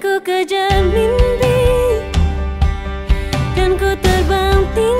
ku kejar mimpi Dan ku terbang tinggi